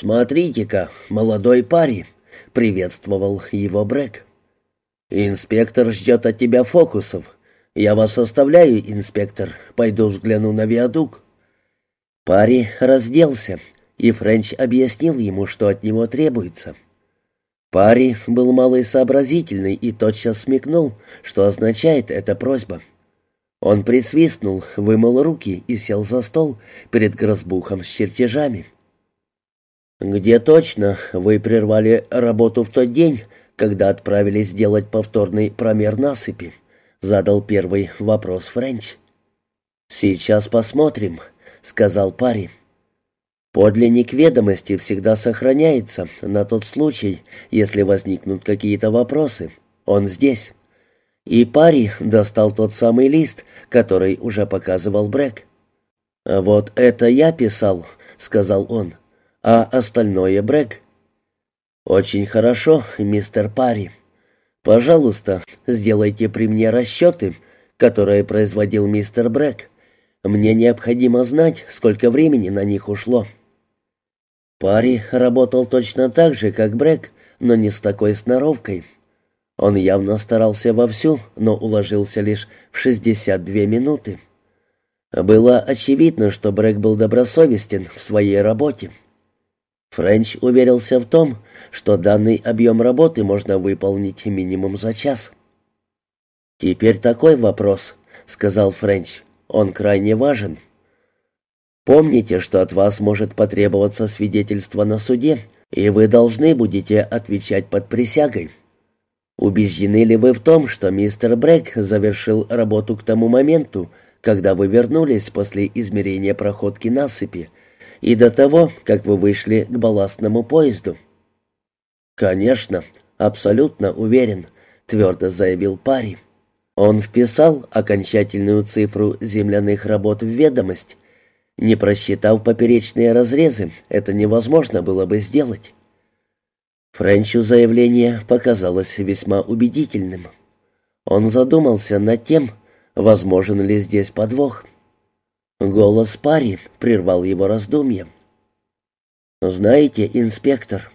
«Смотрите-ка, молодой парень!» — приветствовал его Брэк. «Инспектор ждет от тебя фокусов. Я вас оставляю, инспектор. Пойду взгляну на виадук». Пари разделся, и Френч объяснил ему, что от него требуется. Пари был малый сообразительный и тотчас смекнул, что означает эта просьба. Он присвистнул, вымыл руки и сел за стол перед грозбухом с чертежами. «Где точно вы прервали работу в тот день, когда отправились делать повторный промер насыпи?» — задал первый вопрос Френч. «Сейчас посмотрим», — сказал парень. «Подлинник ведомости всегда сохраняется на тот случай, если возникнут какие-то вопросы. Он здесь». И парень достал тот самый лист, который уже показывал Брэк. «Вот это я писал», — сказал он а остальное Брэк. «Очень хорошо, мистер Парри. Пожалуйста, сделайте при мне расчеты, которые производил мистер Брэк. Мне необходимо знать, сколько времени на них ушло». Парри работал точно так же, как Брэк, но не с такой сноровкой. Он явно старался вовсю, но уложился лишь в 62 минуты. Было очевидно, что Брэк был добросовестен в своей работе. Френч уверился в том, что данный объем работы можно выполнить минимум за час. «Теперь такой вопрос», — сказал Френч. «Он крайне важен. Помните, что от вас может потребоваться свидетельство на суде, и вы должны будете отвечать под присягой. Убеждены ли вы в том, что мистер Брэк завершил работу к тому моменту, когда вы вернулись после измерения проходки насыпи, и до того, как вы вышли к балластному поезду». «Конечно, абсолютно уверен», — твердо заявил парень. Он вписал окончательную цифру земляных работ в ведомость. Не просчитав поперечные разрезы, это невозможно было бы сделать. Френчу заявление показалось весьма убедительным. Он задумался над тем, возможен ли здесь подвох. Голос пари прервал его раздумья. «Знаете, инспектор,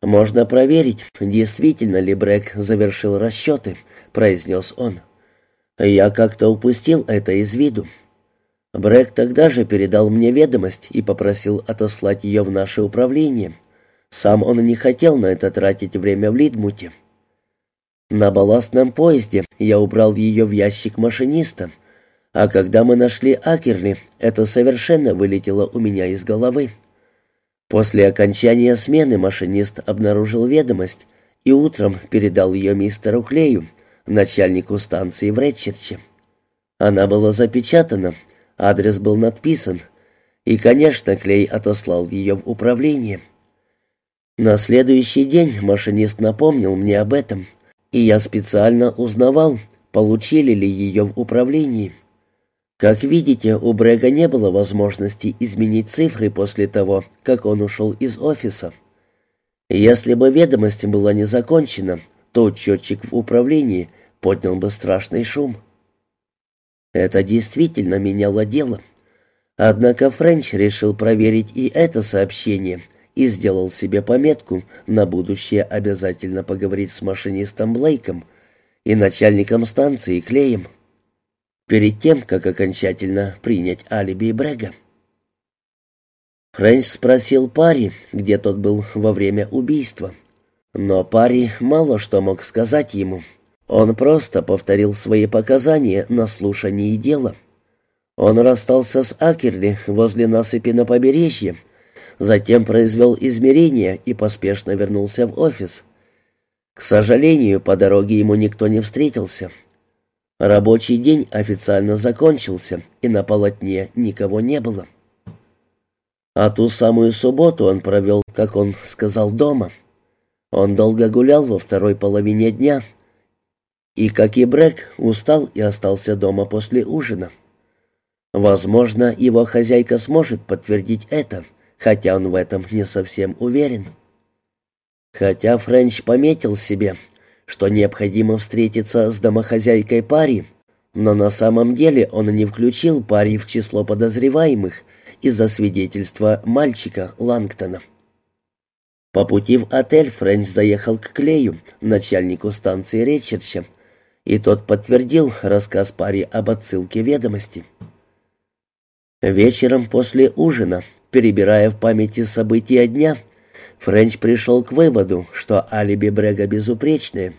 можно проверить, действительно ли Брэк завершил расчеты», — произнес он. «Я как-то упустил это из виду. Брэк тогда же передал мне ведомость и попросил отослать ее в наше управление. Сам он не хотел на это тратить время в Лидмуте. На балластном поезде я убрал ее в ящик машиниста — а когда мы нашли Акерли, это совершенно вылетело у меня из головы. После окончания смены машинист обнаружил ведомость и утром передал ее мистеру Клею, начальнику станции в Редчерче. Она была запечатана, адрес был надписан, и, конечно, Клей отослал ее в управление. На следующий день машинист напомнил мне об этом, и я специально узнавал, получили ли ее в управлении. Как видите, у Брега не было возможности изменить цифры после того, как он ушел из офиса. Если бы ведомость была не закончена, то учетчик в управлении поднял бы страшный шум. Это действительно меняло дело. Однако Френч решил проверить и это сообщение и сделал себе пометку на будущее обязательно поговорить с машинистом Блейком и начальником станции Клеем перед тем, как окончательно принять алиби Брега. Френч спросил Пари, где тот был во время убийства. Но Пари мало что мог сказать ему. Он просто повторил свои показания на слушании дела. Он расстался с Акерли возле насыпи на побережье, затем произвел измерения и поспешно вернулся в офис. К сожалению, по дороге ему никто не встретился. Рабочий день официально закончился, и на полотне никого не было. А ту самую субботу он провел, как он сказал, дома. Он долго гулял во второй половине дня, и, как и Брэк, устал и остался дома после ужина. Возможно, его хозяйка сможет подтвердить это, хотя он в этом не совсем уверен. Хотя Френч пометил себе, что необходимо встретиться с домохозяйкой Пари, но на самом деле он не включил Пари в число подозреваемых из-за свидетельства мальчика Лангтона. По пути в отель Френч заехал к Клею, начальнику станции Речерча, и тот подтвердил рассказ паре об отсылке ведомости. Вечером после ужина, перебирая в памяти события дня, Френч пришел к выводу, что алиби Брега безупречное.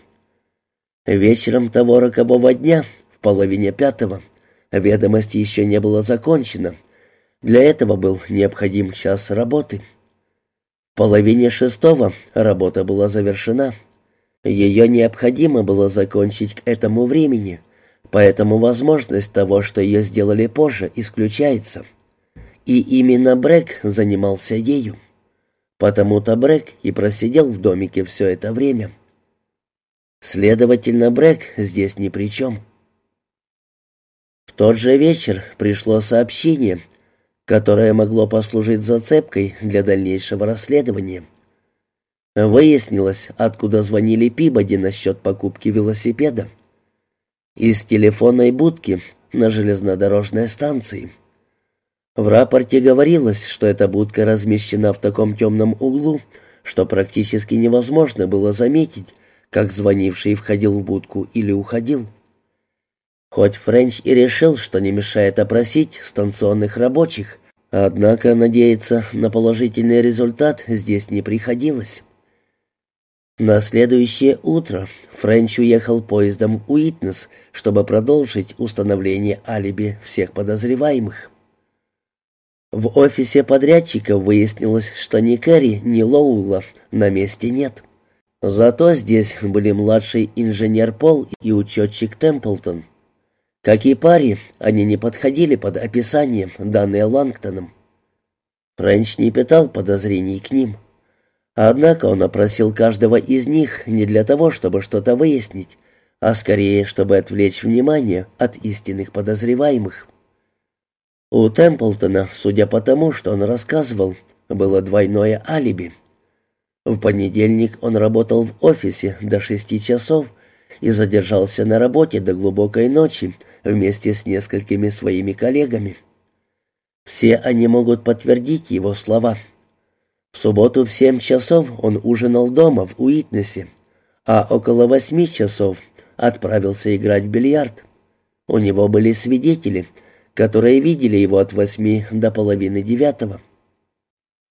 Вечером того рокового дня, в половине пятого, ведомость еще не было закончено. Для этого был необходим час работы. В половине шестого работа была завершена. Ее необходимо было закончить к этому времени, поэтому возможность того, что ее сделали позже, исключается. И именно Брэк занимался ею. Потому-то Брэк и просидел в домике все это время. Следовательно, Брэк здесь ни при чем. В тот же вечер пришло сообщение, которое могло послужить зацепкой для дальнейшего расследования. Выяснилось, откуда звонили Пибоди насчет покупки велосипеда. Из телефонной будки на железнодорожной станции. В рапорте говорилось, что эта будка размещена в таком темном углу, что практически невозможно было заметить, как звонивший входил в будку или уходил. Хоть Френч и решил, что не мешает опросить станционных рабочих, однако надеяться на положительный результат здесь не приходилось. На следующее утро Френч уехал поездом в Уитнес, чтобы продолжить установление алиби всех подозреваемых. В офисе подрядчика выяснилось, что ни Кэрри, ни Лоула на месте нет. Зато здесь были младший инженер Пол и учетчик Темплтон. Как и паре, они не подходили под описание, данное Лангтоном. Френч не питал подозрений к ним. Однако он опросил каждого из них не для того, чтобы что-то выяснить, а скорее, чтобы отвлечь внимание от истинных подозреваемых. У Темплтона, судя по тому, что он рассказывал, было двойное алиби. В понедельник он работал в офисе до шести часов и задержался на работе до глубокой ночи, вместе с несколькими своими коллегами. Все они могут подтвердить его слова. В субботу в семь часов он ужинал дома в Уитнесе, а около восьми часов отправился играть в бильярд. У него были свидетели, которые видели его от восьми до половины девятого.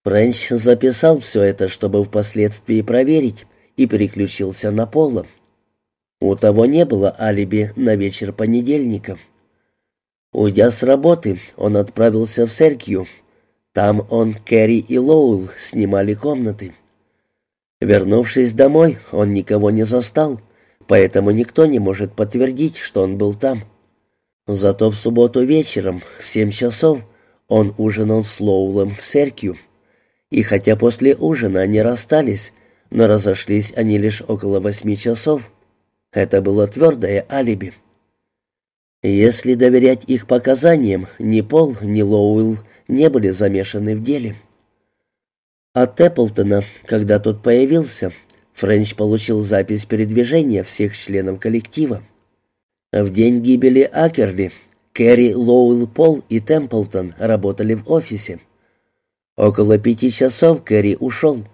Френч записал все это, чтобы впоследствии проверить, и переключился на Пола. У того не было алиби на вечер понедельника. Уйдя с работы, он отправился в Серкью. Там он, Кэрри и Лоуэлл снимали комнаты. Вернувшись домой, он никого не застал, поэтому никто не может подтвердить, что он был там. Зато в субботу вечером, в семь часов, он ужинал с Лоулом в Серкью. И хотя после ужина они расстались, но разошлись они лишь около восьми часов, это было твердое алиби. Если доверять их показаниям, ни Пол, ни Лоуэлл не были замешаны в деле. От Эпплтона, когда тот появился, Френч получил запись передвижения всех членов коллектива. В день гибели Акерли Кэрри, Лоуэлл, Пол и Темплтон работали в офисе. Около пяти часов Кэрри ушел.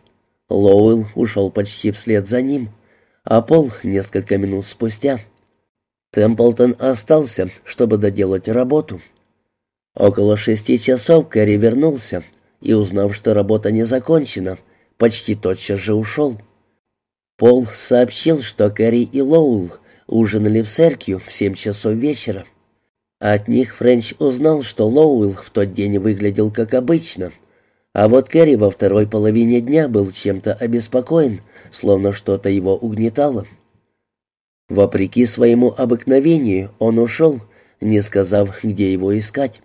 Лоуэлл ушел почти вслед за ним — а Пол несколько минут спустя. Темплтон остался, чтобы доделать работу. Около шести часов Кэрри вернулся и, узнав, что работа не закончена, почти тотчас же ушел. Пол сообщил, что Кэрри и Лоул ужинали в церкви в семь часов вечера. От них Френч узнал, что Лоуэлл в тот день выглядел как обычно — а вот Кэрри во второй половине дня был чем-то обеспокоен, словно что-то его угнетало. Вопреки своему обыкновению он ушел, не сказав, где его искать.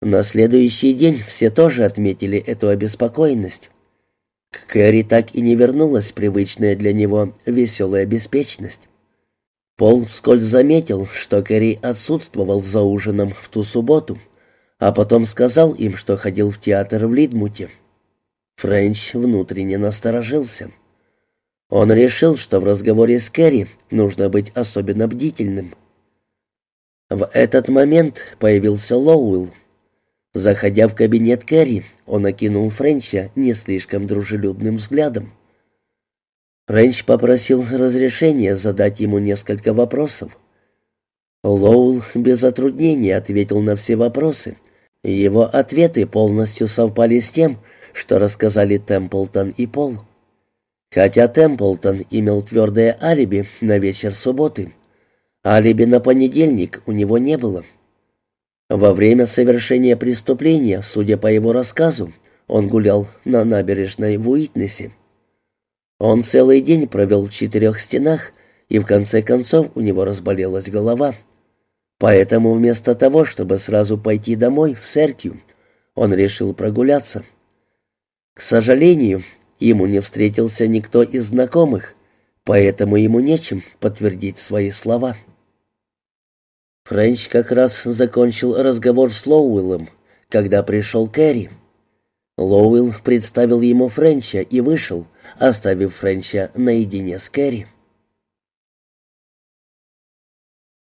На следующий день все тоже отметили эту обеспокоенность. К Кэрри так и не вернулась привычная для него веселая беспечность. Пол вскользь заметил, что Кэрри отсутствовал за ужином в ту субботу — а потом сказал им, что ходил в театр в Лидмуте. Френч внутренне насторожился. Он решил, что в разговоре с Кэрри нужно быть особенно бдительным. В этот момент появился Лоуэлл. Заходя в кабинет Кэрри, он окинул Френча не слишком дружелюбным взглядом. Френч попросил разрешения задать ему несколько вопросов. Лоул без затруднения ответил на все вопросы. Его ответы полностью совпали с тем, что рассказали Темплтон и Пол. Хотя Темплтон имел твердое алиби на вечер субботы, алиби на понедельник у него не было. Во время совершения преступления, судя по его рассказу, он гулял на набережной в Уитнесе. Он целый день провел в четырех стенах, и в конце концов у него разболелась голова. Поэтому вместо того, чтобы сразу пойти домой, в церковь, он решил прогуляться. К сожалению, ему не встретился никто из знакомых, поэтому ему нечем подтвердить свои слова. Френч как раз закончил разговор с Лоуэллом, когда пришел Кэрри. Лоуэлл представил ему Френча и вышел, оставив Френча наедине с Кэрри.